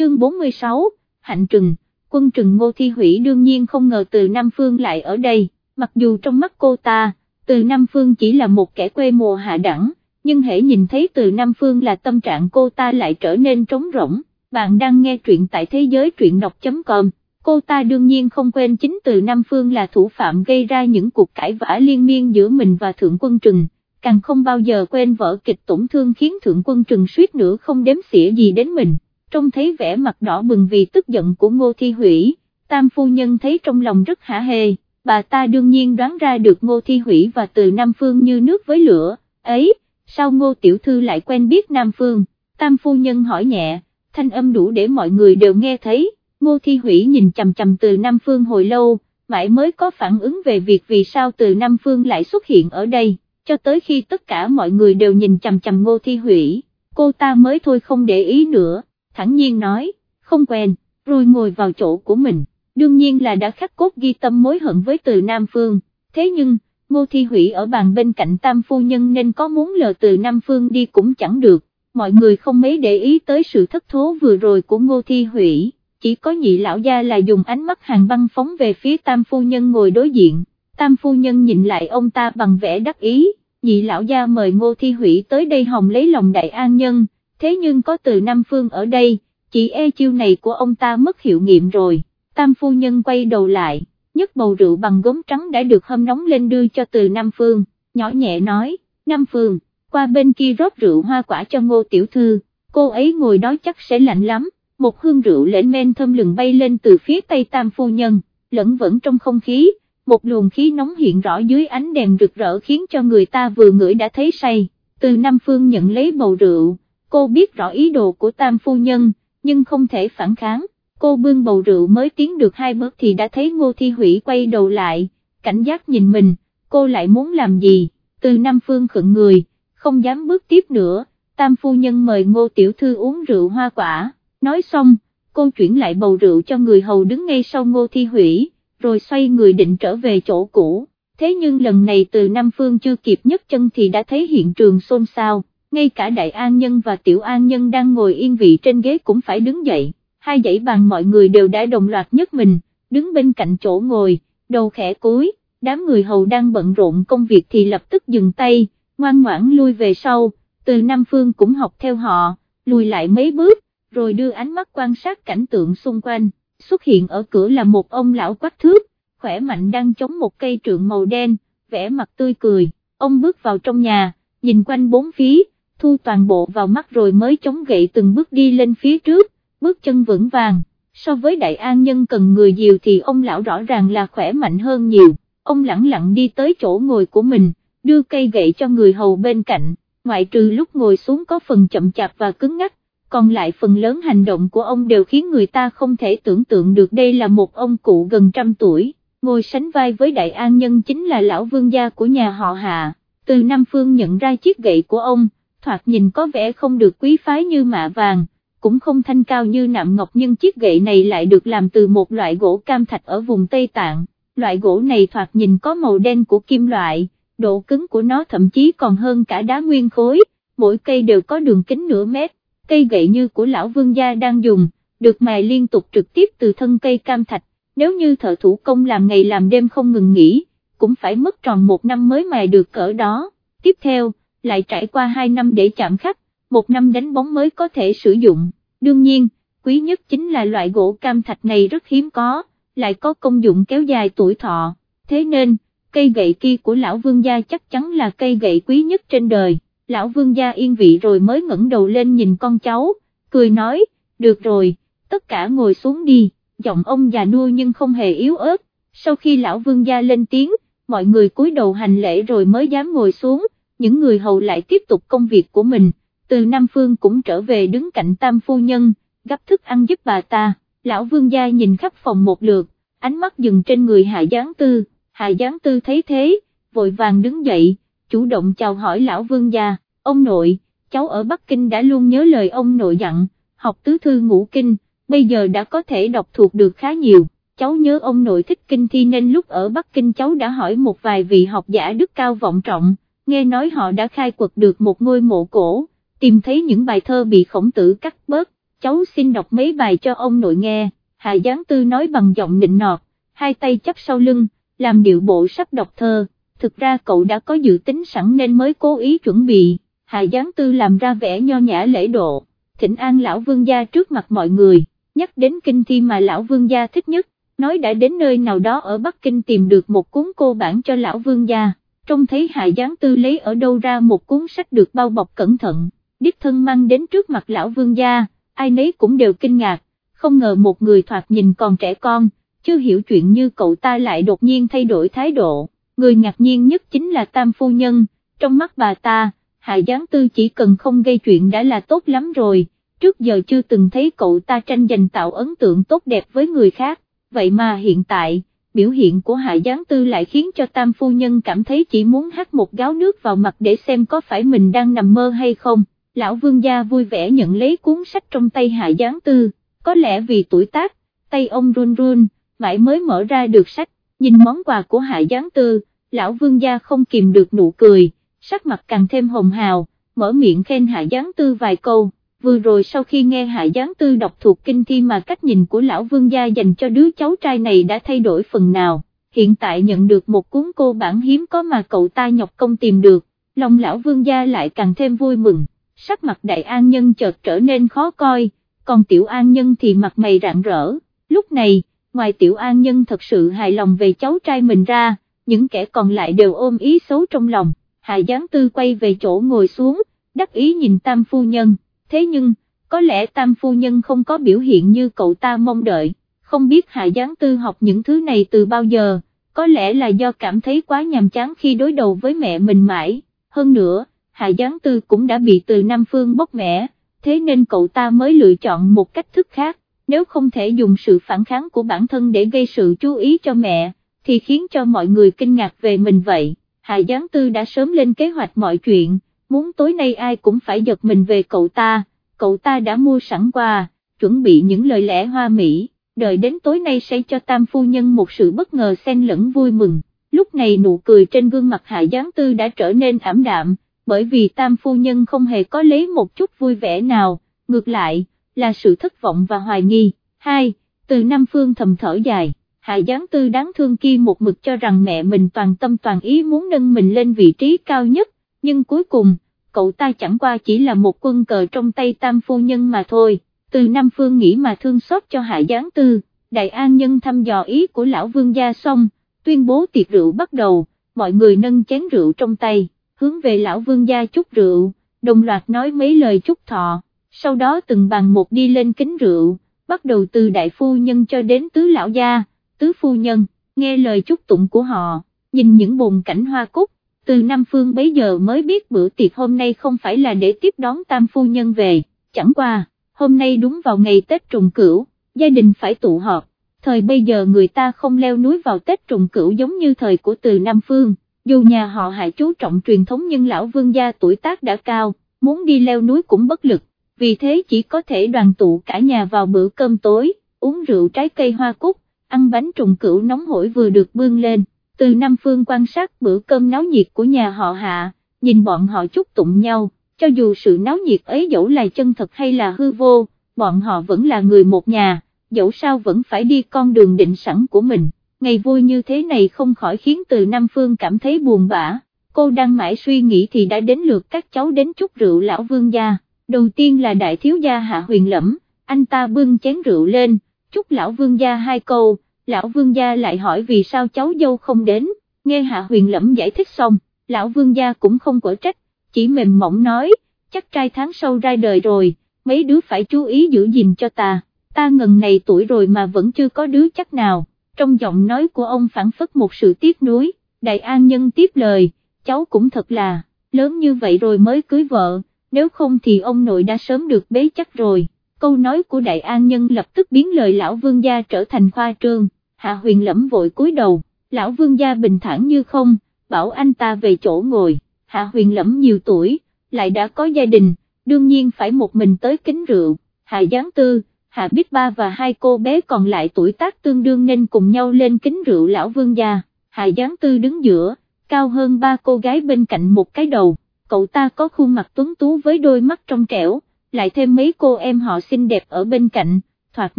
chương 46, Hạnh Trừng, quân trừng Ngô Thi Hủy đương nhiên không ngờ từ Nam Phương lại ở đây, mặc dù trong mắt cô ta, từ Nam Phương chỉ là một kẻ quê mùa hạ đẳng, nhưng hễ nhìn thấy từ Nam Phương là tâm trạng cô ta lại trở nên trống rỗng, bạn đang nghe truyện tại thế giới truyện đọc.com. Cô ta đương nhiên không quên chính từ Nam Phương là thủ phạm gây ra những cuộc cãi vã liên miên giữa mình và Thượng Quân Trừng, càng không bao giờ quên vở kịch tổn thương khiến Thượng Quân Trừng suýt nữa không đếm xỉa gì đến mình trông thấy vẻ mặt đỏ bừng vì tức giận của Ngô Thi Hủy, tam phu nhân thấy trong lòng rất hả hê, bà ta đương nhiên đoán ra được Ngô Thi Hủy và từ Nam Phương như nước với lửa, ấy, sao Ngô Tiểu Thư lại quen biết Nam Phương, tam phu nhân hỏi nhẹ, thanh âm đủ để mọi người đều nghe thấy, Ngô Thi Hủy nhìn chầm chầm từ Nam Phương hồi lâu, mãi mới có phản ứng về việc vì sao từ Nam Phương lại xuất hiện ở đây, cho tới khi tất cả mọi người đều nhìn chầm chầm Ngô Thi Hủy, cô ta mới thôi không để ý nữa thẳng nhiên nói, không quen, rồi ngồi vào chỗ của mình, đương nhiên là đã khắc cốt ghi tâm mối hận với từ Nam Phương, thế nhưng, Ngô Thi Hủy ở bàn bên cạnh tam phu nhân nên có muốn lờ từ Nam Phương đi cũng chẳng được, mọi người không mấy để ý tới sự thất thố vừa rồi của Ngô Thi Hủy, chỉ có nhị lão gia là dùng ánh mắt hàng băng phóng về phía tam phu nhân ngồi đối diện, tam phu nhân nhìn lại ông ta bằng vẻ đắc ý, nhị lão gia mời Ngô Thi Hủy tới đây hồng lấy lòng đại an nhân, thế nhưng có từ Nam Phương ở đây, chỉ e chiêu này của ông ta mất hiệu nghiệm rồi, tam phu nhân quay đầu lại, nhấc bầu rượu bằng gốm trắng đã được hâm nóng lên đưa cho từ Nam Phương, nhỏ nhẹ nói, Nam Phương, qua bên kia rót rượu hoa quả cho ngô tiểu thư, cô ấy ngồi đó chắc sẽ lạnh lắm, một hương rượu lễn men thơm lừng bay lên từ phía tây tam phu nhân, lẫn vẫn trong không khí, một luồng khí nóng hiện rõ dưới ánh đèn rực rỡ khiến cho người ta vừa ngửi đã thấy say, từ Nam Phương nhận lấy bầu rượu, cô biết rõ ý đồ của tam phu nhân, nhưng không thể phản kháng, cô bưng bầu rượu mới tiến được hai bước thì đã thấy ngô thi hủy quay đầu lại, cảnh giác nhìn mình, cô lại muốn làm gì, từ Nam Phương khựng người, không dám bước tiếp nữa, tam phu nhân mời ngô tiểu thư uống rượu hoa quả, nói xong, cô chuyển lại bầu rượu cho người hầu đứng ngay sau ngô thi hủy, rồi xoay người định trở về chỗ cũ, thế nhưng lần này từ Nam Phương chưa kịp nhấc chân thì đã thấy hiện trường xôn xao ngay cả đại an nhân và tiểu an nhân đang ngồi yên vị trên ghế cũng phải đứng dậy, hai dãy bàn mọi người đều đã đồng loạt nhất mình, đứng bên cạnh chỗ ngồi, đầu khẽ cúi, đám người hầu đang bận rộn công việc thì lập tức dừng tay, ngoan ngoãn lui về sau, từ Nam Phương cũng học theo họ, lùi lại mấy bước, rồi đưa ánh mắt quan sát cảnh tượng xung quanh, xuất hiện ở cửa là một ông lão quách thước, khỏe mạnh đang chống một cây trượng màu đen, vẻ mặt tươi cười, ông bước vào trong nhà, nhìn quanh bốn phía, thu toàn bộ vào mắt rồi mới chống gậy từng bước đi lên phía trước, bước chân vững vàng, so với đại an nhân cần người nhiều thì ông lão rõ ràng là khỏe mạnh hơn nhiều, ông lặng lặng đi tới chỗ ngồi của mình, đưa cây gậy cho người hầu bên cạnh, ngoại trừ lúc ngồi xuống có phần chậm chạp và cứng ngắc, còn lại phần lớn hành động của ông đều khiến người ta không thể tưởng tượng được đây là một ông cụ gần trăm tuổi, ngồi sánh vai với đại an nhân chính là lão vương gia của nhà họ Hạ, từ Nam Phương nhận ra chiếc gậy của ông, thoạt nhìn có vẻ không được quý phái như mạ vàng, cũng không thanh cao như nạm ngọc nhưng chiếc gậy này lại được làm từ một loại gỗ cam thạch ở vùng Tây Tạng, loại gỗ này thoạt nhìn có màu đen của kim loại, độ cứng của nó thậm chí còn hơn cả đá nguyên khối, mỗi cây đều có đường kính nửa mét, cây gậy như của lão vương gia đang dùng, được mài liên tục trực tiếp từ thân cây cam thạch, nếu như thợ thủ công làm ngày làm đêm không ngừng nghỉ, cũng phải mất tròn một năm mới mài được cỡ đó. Tiếp theo, lại trải qua 2 năm để chạm khắc, một năm đánh bóng mới có thể sử dụng, đương nhiên, quý nhất chính là loại gỗ cam thạch này rất hiếm có, lại có công dụng kéo dài tuổi thọ, thế nên, cây gậy kia của lão vương gia chắc chắn là cây gậy quý nhất trên đời, lão vương gia yên vị rồi mới ngẩng đầu lên nhìn con cháu, cười nói, được rồi, tất cả ngồi xuống đi, giọng ông già nua nhưng không hề yếu ớt, sau khi lão vương gia lên tiếng, mọi người cúi đầu hành lễ rồi mới dám ngồi xuống, những người hầu lại tiếp tục công việc của mình, từ Nam Phương cũng trở về đứng cạnh tam phu nhân, gấp thức ăn giúp bà ta, lão vương gia nhìn khắp phòng một lượt, ánh mắt dừng trên người Hạ Giáng Tư, Hạ Giáng Tư thấy thế, vội vàng đứng dậy, chủ động chào hỏi lão vương gia, ông nội, cháu ở Bắc Kinh đã luôn nhớ lời ông nội dặn, học tứ thư ngũ kinh, bây giờ đã có thể đọc thuộc được khá nhiều, cháu nhớ ông nội thích kinh thi nên lúc ở Bắc Kinh cháu đã hỏi một vài vị học giả đức cao vọng trọng, nghe nói họ đã khai quật được một ngôi mộ cổ, tìm thấy những bài thơ bị khổng tử cắt bớt, cháu xin đọc mấy bài cho ông nội nghe, Hà Giáng Tư nói bằng giọng nịnh nọt, hai tay chắp sau lưng, làm điệu bộ sắp đọc thơ, thực ra cậu đã có dự tính sẵn nên mới cố ý chuẩn bị, Hà Giáng Tư làm ra vẻ nho nhã lễ độ, thỉnh an lão vương gia trước mặt mọi người, nhắc đến kinh thi mà lão vương gia thích nhất, nói đã đến nơi nào đó ở Bắc Kinh tìm được một cuốn cô bản cho lão vương gia, trông thấy Hà Giáng Tư lấy ở đâu ra một cuốn sách được bao bọc cẩn thận, đích thân mang đến trước mặt lão vương gia, ai nấy cũng đều kinh ngạc, không ngờ một người thoạt nhìn còn trẻ con, chưa hiểu chuyện như cậu ta lại đột nhiên thay đổi thái độ, người ngạc nhiên nhất chính là Tam Phu Nhân, trong mắt bà ta, Hạ Giáng Tư chỉ cần không gây chuyện đã là tốt lắm rồi, trước giờ chưa từng thấy cậu ta tranh giành tạo ấn tượng tốt đẹp với người khác, vậy mà hiện tại, biểu hiện của Hạ Giáng Tư lại khiến cho Tam Phu Nhân cảm thấy chỉ muốn hát một gáo nước vào mặt để xem có phải mình đang nằm mơ hay không, lão vương gia vui vẻ nhận lấy cuốn sách trong tay Hạ Giáng Tư, có lẽ vì tuổi tác, tay ông run run, mãi mới mở ra được sách, nhìn món quà của Hạ Giáng Tư, lão vương gia không kìm được nụ cười, sắc mặt càng thêm hồng hào, mở miệng khen Hạ Giáng Tư vài câu, vừa rồi sau khi nghe Hạ Giáng Tư đọc thuộc kinh thi mà cách nhìn của lão vương gia dành cho đứa cháu trai này đã thay đổi phần nào, hiện tại nhận được một cuốn cô bản hiếm có mà cậu ta nhọc công tìm được, lòng lão vương gia lại càng thêm vui mừng, sắc mặt đại an nhân chợt trở nên khó coi, còn tiểu an nhân thì mặt mày rạng rỡ, lúc này, ngoài tiểu an nhân thật sự hài lòng về cháu trai mình ra, những kẻ còn lại đều ôm ý xấu trong lòng, Hạ Giáng Tư quay về chỗ ngồi xuống, đắc ý nhìn tam phu nhân, thế nhưng, có lẽ tam phu nhân không có biểu hiện như cậu ta mong đợi, không biết Hạ Giáng Tư học những thứ này từ bao giờ, có lẽ là do cảm thấy quá nhàm chán khi đối đầu với mẹ mình mãi, hơn nữa, Hạ Giáng Tư cũng đã bị từ Nam Phương bóc mẻ, thế nên cậu ta mới lựa chọn một cách thức khác, nếu không thể dùng sự phản kháng của bản thân để gây sự chú ý cho mẹ, thì khiến cho mọi người kinh ngạc về mình vậy, Hạ Giáng Tư đã sớm lên kế hoạch mọi chuyện, muốn tối nay ai cũng phải giật mình về cậu ta, cậu ta đã mua sẵn quà, chuẩn bị những lời lẽ hoa mỹ, đợi đến tối nay sẽ cho Tam Phu Nhân một sự bất ngờ xen lẫn vui mừng, lúc này nụ cười trên gương mặt Hạ Giáng Tư đã trở nên ảm đạm, bởi vì Tam Phu Nhân không hề có lấy một chút vui vẻ nào, ngược lại, là sự thất vọng và hoài nghi. hai, Từ Nam Phương thầm thở dài, Hạ Giáng Tư đáng thương kia một mực cho rằng mẹ mình toàn tâm toàn ý muốn nâng mình lên vị trí cao nhất, nhưng cuối cùng, cậu ta chẳng qua chỉ là một quân cờ trong tay Tam Phu Nhân mà thôi, từ Nam Phương nghĩ mà thương xót cho Hạ Giáng Tư, Đại An Nhân thăm dò ý của Lão Vương gia xong, tuyên bố tiệc rượu bắt đầu, mọi người nâng chén rượu trong tay, hướng về Lão Vương gia chúc rượu, đồng loạt nói mấy lời chúc thọ. Sau đó từng bàn một đi lên kính rượu, bắt đầu từ đại phu nhân cho đến tứ lão gia, tứ phu nhân, nghe lời chúc tụng của họ, nhìn những bồn cảnh hoa cúc, từ Nam Phương bấy giờ mới biết bữa tiệc hôm nay không phải là để tiếp đón tam phu nhân về, chẳng qua, hôm nay đúng vào ngày Tết trùng cửu, gia đình phải tụ họp, thời bây giờ người ta không leo núi vào Tết trùng cửu giống như thời của từ Nam Phương, dù nhà họ hạ chú trọng truyền thống nhưng lão vương gia tuổi tác đã cao, muốn đi leo núi cũng bất lực. Vì thế chỉ có thể đoàn tụ cả nhà vào bữa cơm tối, uống rượu trái cây hoa cúc, ăn bánh trùng cửu nóng hổi vừa được bưng lên, từ Nam Phương quan sát bữa cơm náo nhiệt của nhà họ hạ, nhìn bọn họ chúc tụng nhau, cho dù sự náo nhiệt ấy dẫu là chân thật hay là hư vô, bọn họ vẫn là người một nhà, dẫu sao vẫn phải đi con đường định sẵn của mình, ngày vui như thế này không khỏi khiến từ Nam Phương cảm thấy buồn bã, cô đang mãi suy nghĩ thì đã đến lượt các cháu đến chúc rượu lão vương gia. Đầu tiên là đại thiếu gia hạ huyền lẫm, anh ta bưng chén rượu lên, chúc lão vương gia hai câu, lão vương gia lại hỏi vì sao cháu dâu không đến, nghe hạ huyền lẫm giải thích xong, lão vương gia cũng không quở trách, chỉ mềm mỏng nói, chắc trai tháng sau ra đời rồi, mấy đứa phải chú ý giữ gìn cho ta, ta ngần này tuổi rồi mà vẫn chưa có đứa chắc nào, trong giọng nói của ông phản phất một sự tiếc nuối, đại an nhân tiếp lời, cháu cũng thật là, lớn như vậy rồi mới cưới vợ nếu không thì ông nội đã sớm được bế chắc rồi. Câu nói của đại an nhân lập tức biến lời lão vương gia trở thành khoa trương, hạ huyền lẫm vội cúi đầu, lão vương gia bình thản như không, bảo anh ta về chỗ ngồi, hạ huyền lẫm nhiều tuổi, lại đã có gia đình, đương nhiên phải một mình tới kính rượu, hạ giáng tư, hạ biết ba và hai cô bé còn lại tuổi tác tương đương nên cùng nhau lên kính rượu lão vương gia, hạ giáng tư đứng giữa, cao hơn ba cô gái bên cạnh một cái đầu. Cậu ta có khuôn mặt tuấn tú với đôi mắt trong trẻo, lại thêm mấy cô em họ xinh đẹp ở bên cạnh, thoạt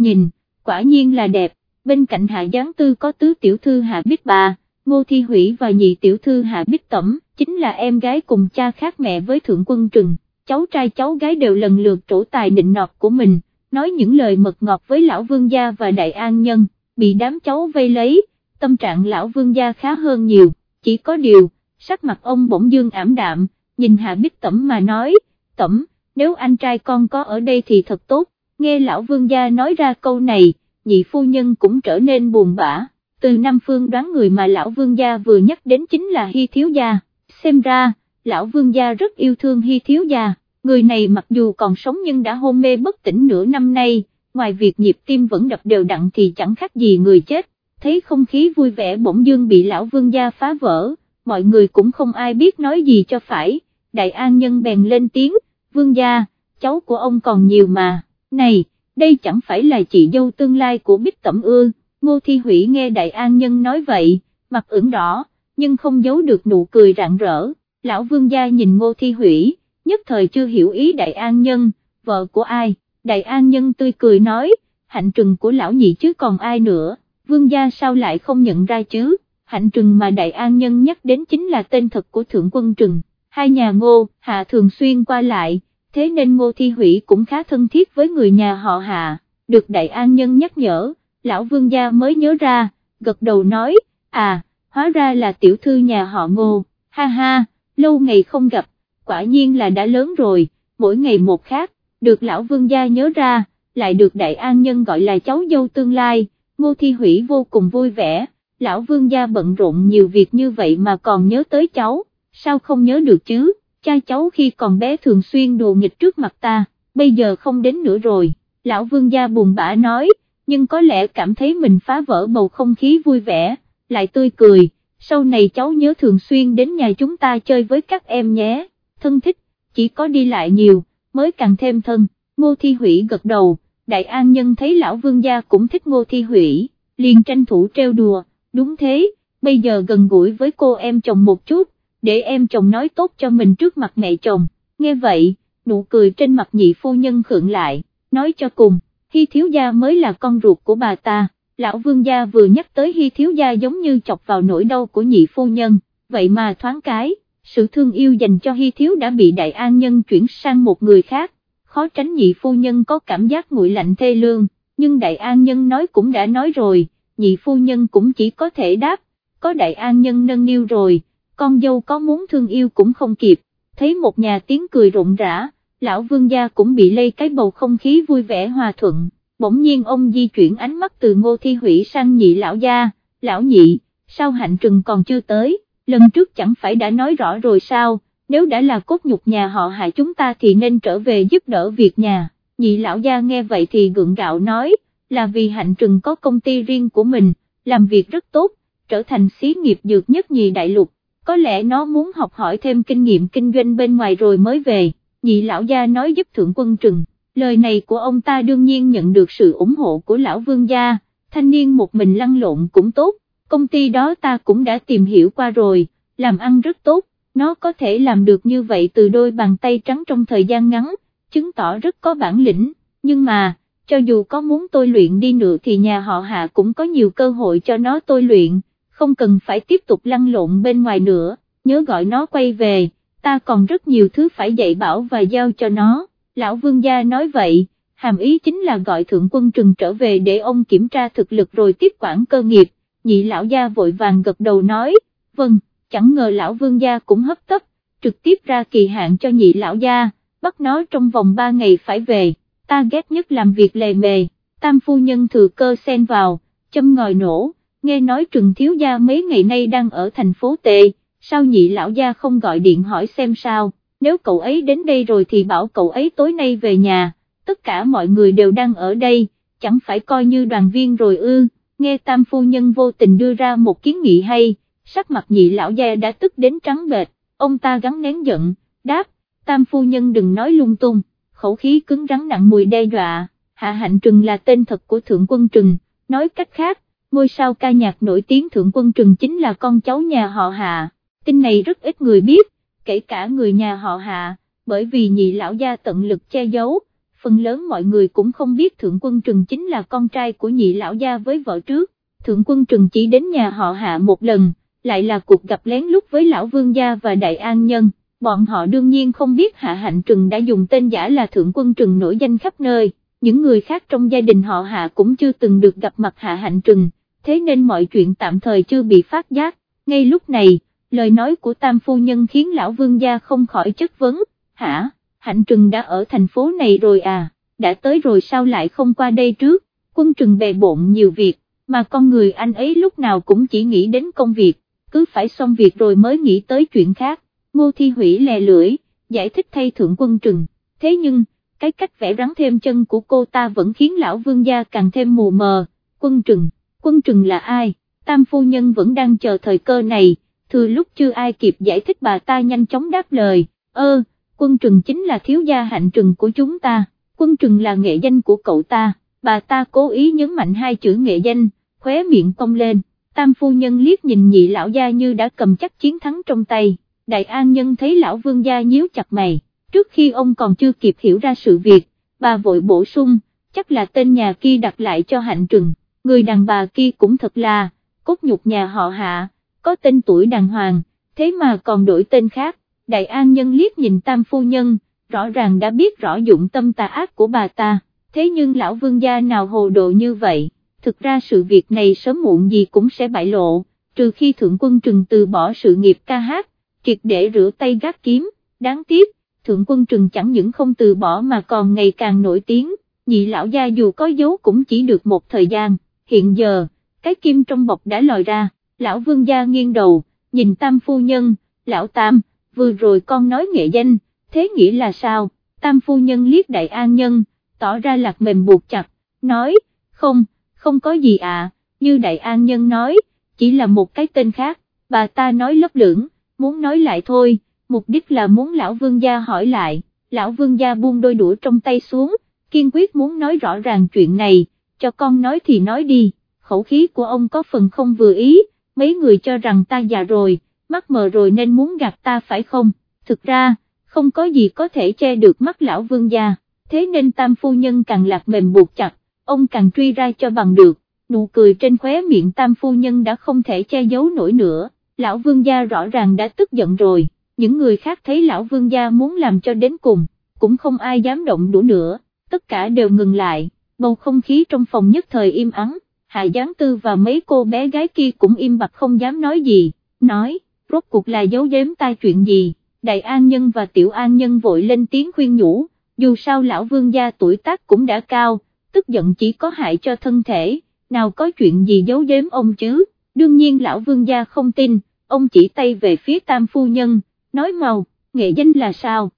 nhìn, quả nhiên là đẹp, bên cạnh Hạ Giáng Tư có tứ tiểu thư Hạ Bích Bà, Ngô Thi Hủy và nhị tiểu thư Hạ Bích Tẩm, chính là em gái cùng cha khác mẹ với Thượng Quân Trừng, cháu trai cháu gái đều lần lượt trổ tài định nọt của mình, nói những lời mật ngọt với lão vương gia và đại an nhân, bị đám cháu vây lấy, tâm trạng lão vương gia khá hơn nhiều, chỉ có điều, sắc mặt ông bỗng dương ảm đạm, nhìn Hạ Bích Tẩm mà nói, Tẩm, nếu anh trai con có ở đây thì thật tốt, nghe lão vương gia nói ra câu này, nhị phu nhân cũng trở nên buồn bã, từ Nam Phương đoán người mà lão vương gia vừa nhắc đến chính là Hy Thiếu Gia, xem ra, lão vương gia rất yêu thương Hy Thiếu Gia, người này mặc dù còn sống nhưng đã hôn mê bất tỉnh nửa năm nay, ngoài việc nhịp tim vẫn đập đều đặn thì chẳng khác gì người chết, thấy không khí vui vẻ bỗng dưng bị lão vương gia phá vỡ, mọi người cũng không ai biết nói gì cho phải, đại an nhân bèn lên tiếng, vương gia, cháu của ông còn nhiều mà, này, đây chẳng phải là chị dâu tương lai của Bích Tẩm ư, Ngô Thi Hủy nghe đại an nhân nói vậy, mặt ửng đỏ, nhưng không giấu được nụ cười rạng rỡ, lão vương gia nhìn Ngô Thi Hủy, nhất thời chưa hiểu ý đại an nhân, vợ của ai, đại an nhân tươi cười nói, hạnh trừng của lão nhị chứ còn ai nữa, vương gia sao lại không nhận ra chứ, hạnh trừng mà đại an nhân nhắc đến chính là tên thật của thượng quân trừng, hai nhà ngô, hạ thường xuyên qua lại, thế nên ngô thi hủy cũng khá thân thiết với người nhà họ hạ, được đại an nhân nhắc nhở, lão vương gia mới nhớ ra, gật đầu nói, à, hóa ra là tiểu thư nhà họ ngô, ha ha, lâu ngày không gặp, quả nhiên là đã lớn rồi, mỗi ngày một khác, được lão vương gia nhớ ra, lại được đại an nhân gọi là cháu dâu tương lai, ngô thi hủy vô cùng vui vẻ, lão vương gia bận rộn nhiều việc như vậy mà còn nhớ tới cháu, sao không nhớ được chứ, cha cháu khi còn bé thường xuyên đùa nghịch trước mặt ta, bây giờ không đến nữa rồi, lão vương gia buồn bã nói, nhưng có lẽ cảm thấy mình phá vỡ bầu không khí vui vẻ, lại tươi cười, sau này cháu nhớ thường xuyên đến nhà chúng ta chơi với các em nhé, thân thích, chỉ có đi lại nhiều, mới càng thêm thân, ngô thi hủy gật đầu, đại an nhân thấy lão vương gia cũng thích ngô thi hủy, liền tranh thủ treo đùa, đúng thế, bây giờ gần gũi với cô em chồng một chút, để em chồng nói tốt cho mình trước mặt mẹ chồng, nghe vậy, nụ cười trên mặt nhị phu nhân khượng lại, nói cho cùng, Hy thiếu gia mới là con ruột của bà ta, lão vương gia vừa nhắc tới Hy thiếu gia giống như chọc vào nỗi đau của nhị phu nhân, vậy mà thoáng cái, sự thương yêu dành cho Hy thiếu đã bị đại an nhân chuyển sang một người khác, khó tránh nhị phu nhân có cảm giác nguội lạnh thê lương, nhưng đại an nhân nói cũng đã nói rồi, nhị phu nhân cũng chỉ có thể đáp, có đại an nhân nâng niu rồi, con dâu có muốn thương yêu cũng không kịp, thấy một nhà tiếng cười rộn rã, lão vương gia cũng bị lây cái bầu không khí vui vẻ hòa thuận, bỗng nhiên ông di chuyển ánh mắt từ ngô thi hủy sang nhị lão gia, lão nhị, sao hạnh trừng còn chưa tới, lần trước chẳng phải đã nói rõ rồi sao, nếu đã là cốt nhục nhà họ hại chúng ta thì nên trở về giúp đỡ việc nhà, nhị lão gia nghe vậy thì gượng gạo nói, là vì hạnh trừng có công ty riêng của mình, làm việc rất tốt, trở thành xí nghiệp dược nhất nhì đại lục, có lẽ nó muốn học hỏi thêm kinh nghiệm kinh doanh bên ngoài rồi mới về, nhị lão gia nói giúp thượng quân trừng, lời này của ông ta đương nhiên nhận được sự ủng hộ của lão vương gia, thanh niên một mình lăn lộn cũng tốt, công ty đó ta cũng đã tìm hiểu qua rồi, làm ăn rất tốt, nó có thể làm được như vậy từ đôi bàn tay trắng trong thời gian ngắn, chứng tỏ rất có bản lĩnh, nhưng mà, cho dù có muốn tôi luyện đi nữa thì nhà họ hạ cũng có nhiều cơ hội cho nó tôi luyện, không cần phải tiếp tục lăn lộn bên ngoài nữa, nhớ gọi nó quay về, ta còn rất nhiều thứ phải dạy bảo và giao cho nó, lão vương gia nói vậy, hàm ý chính là gọi thượng quân trừng trở về để ông kiểm tra thực lực rồi tiếp quản cơ nghiệp, nhị lão gia vội vàng gật đầu nói, vâng, chẳng ngờ lão vương gia cũng hấp tấp, trực tiếp ra kỳ hạn cho nhị lão gia, bắt nó trong vòng 3 ngày phải về, ta ghét nhất làm việc lề mề, tam phu nhân thừa cơ xen vào, châm ngòi nổ, nghe nói trừng thiếu gia mấy ngày nay đang ở thành phố Tề, sao nhị lão gia không gọi điện hỏi xem sao, nếu cậu ấy đến đây rồi thì bảo cậu ấy tối nay về nhà, tất cả mọi người đều đang ở đây, chẳng phải coi như đoàn viên rồi ư, nghe tam phu nhân vô tình đưa ra một kiến nghị hay, sắc mặt nhị lão gia đã tức đến trắng bệch, ông ta gắn nén giận, đáp, tam phu nhân đừng nói lung tung, khẩu khí cứng rắn nặng mùi đe dọa, hạ hạnh trừng là tên thật của thượng quân trừng, nói cách khác, ngôi sao ca nhạc nổi tiếng thượng quân trừng chính là con cháu nhà họ hạ, tin này rất ít người biết, kể cả người nhà họ hạ, bởi vì nhị lão gia tận lực che giấu, phần lớn mọi người cũng không biết Thượng Quân Trừng chính là con trai của nhị lão gia với vợ trước, Thượng Quân Trừng chỉ đến nhà họ hạ một lần, lại là cuộc gặp lén lút với lão vương gia và đại an nhân, bọn họ đương nhiên không biết hạ hạnh trừng đã dùng tên giả là Thượng Quân Trừng nổi danh khắp nơi, những người khác trong gia đình họ hạ cũng chưa từng được gặp mặt hạ hạnh trừng, thế nên mọi chuyện tạm thời chưa bị phát giác, ngay lúc này, lời nói của tam phu nhân khiến lão vương gia không khỏi chất vấn, hả, hạnh trừng đã ở thành phố này rồi à, đã tới rồi sao lại không qua đây trước, quân trừng bề bộn nhiều việc, mà con người anh ấy lúc nào cũng chỉ nghĩ đến công việc, cứ phải xong việc rồi mới nghĩ tới chuyện khác, ngô thi hủy lè lưỡi, giải thích thay thượng quân trừng, thế nhưng, cái cách vẽ rắn thêm chân của cô ta vẫn khiến lão vương gia càng thêm mù mờ, quân trừng, quân trừng là ai, tam phu nhân vẫn đang chờ thời cơ này, thừa lúc chưa ai kịp giải thích bà ta nhanh chóng đáp lời, ơ, quân trừng chính là thiếu gia hạnh trừng của chúng ta, quân trừng là nghệ danh của cậu ta, bà ta cố ý nhấn mạnh hai chữ nghệ danh, khóe miệng cong lên, tam phu nhân liếc nhìn nhị lão gia như đã cầm chắc chiến thắng trong tay, đại an nhân thấy lão vương gia nhíu chặt mày, trước khi ông còn chưa kịp hiểu ra sự việc, bà vội bổ sung, chắc là tên nhà kia đặt lại cho hạnh trừng, người đàn bà kia cũng thật là, cốt nhục nhà họ hạ, có tên tuổi đàng hoàng, thế mà còn đổi tên khác, đại an nhân liếc nhìn tam phu nhân, rõ ràng đã biết rõ dụng tâm tà ác của bà ta, thế nhưng lão vương gia nào hồ đồ như vậy, thực ra sự việc này sớm muộn gì cũng sẽ bại lộ, trừ khi thượng quân trừng từ bỏ sự nghiệp ca hát, triệt để rửa tay gác kiếm, đáng tiếc, thượng quân trừng chẳng những không từ bỏ mà còn ngày càng nổi tiếng, nhị lão gia dù có dấu cũng chỉ được một thời gian, hiện giờ, cái kim trong bọc đã lòi ra, lão vương gia nghiêng đầu, nhìn tam phu nhân, lão tam, vừa rồi con nói nghệ danh, thế nghĩa là sao, tam phu nhân liếc đại an nhân, tỏ ra lạc mềm buộc chặt, nói, không, không có gì à, như đại an nhân nói, chỉ là một cái tên khác, bà ta nói lấp lưỡng, muốn nói lại thôi, mục đích là muốn lão vương gia hỏi lại, lão vương gia buông đôi đũa trong tay xuống, kiên quyết muốn nói rõ ràng chuyện này, cho con nói thì nói đi, khẩu khí của ông có phần không vừa ý, mấy người cho rằng ta già rồi, mắt mờ rồi nên muốn gạt ta phải không, thực ra, không có gì có thể che được mắt lão vương gia, thế nên tam phu nhân càng lạc mềm buộc chặt, ông càng truy ra cho bằng được, nụ cười trên khóe miệng tam phu nhân đã không thể che giấu nổi nữa, lão vương gia rõ ràng đã tức giận rồi, những người khác thấy lão vương gia muốn làm cho đến cùng, cũng không ai dám động đũa nữa, tất cả đều ngừng lại, bầu không khí trong phòng nhất thời im ắng, Hạ Giáng Tư và mấy cô bé gái kia cũng im bặt không dám nói gì, nói, rốt cuộc là giấu giếm tai chuyện gì, Đại An Nhân và Tiểu An Nhân vội lên tiếng khuyên nhủ, dù sao lão vương gia tuổi tác cũng đã cao, tức giận chỉ có hại cho thân thể, nào có chuyện gì giấu giếm ông chứ, đương nhiên lão vương gia không tin, ông chỉ tay về phía tam phu nhân, nói màu nghệ danh là sao,